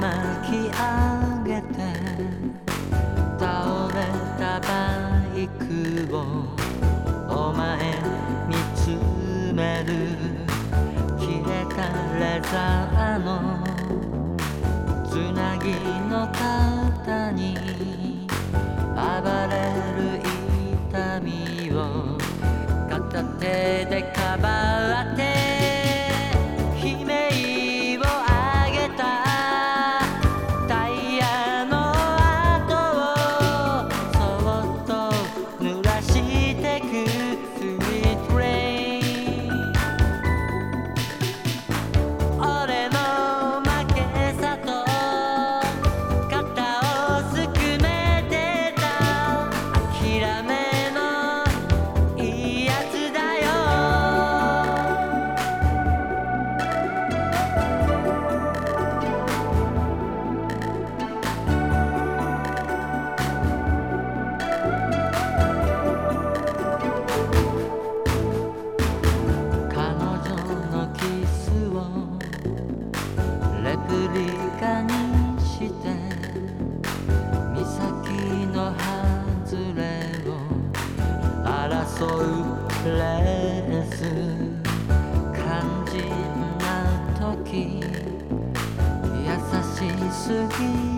巻き上げて倒れたバイクをお前見つめる切れたレザーのつなぎの肩に暴れる痛みを片手でかばっレース肝心な時優しすぎ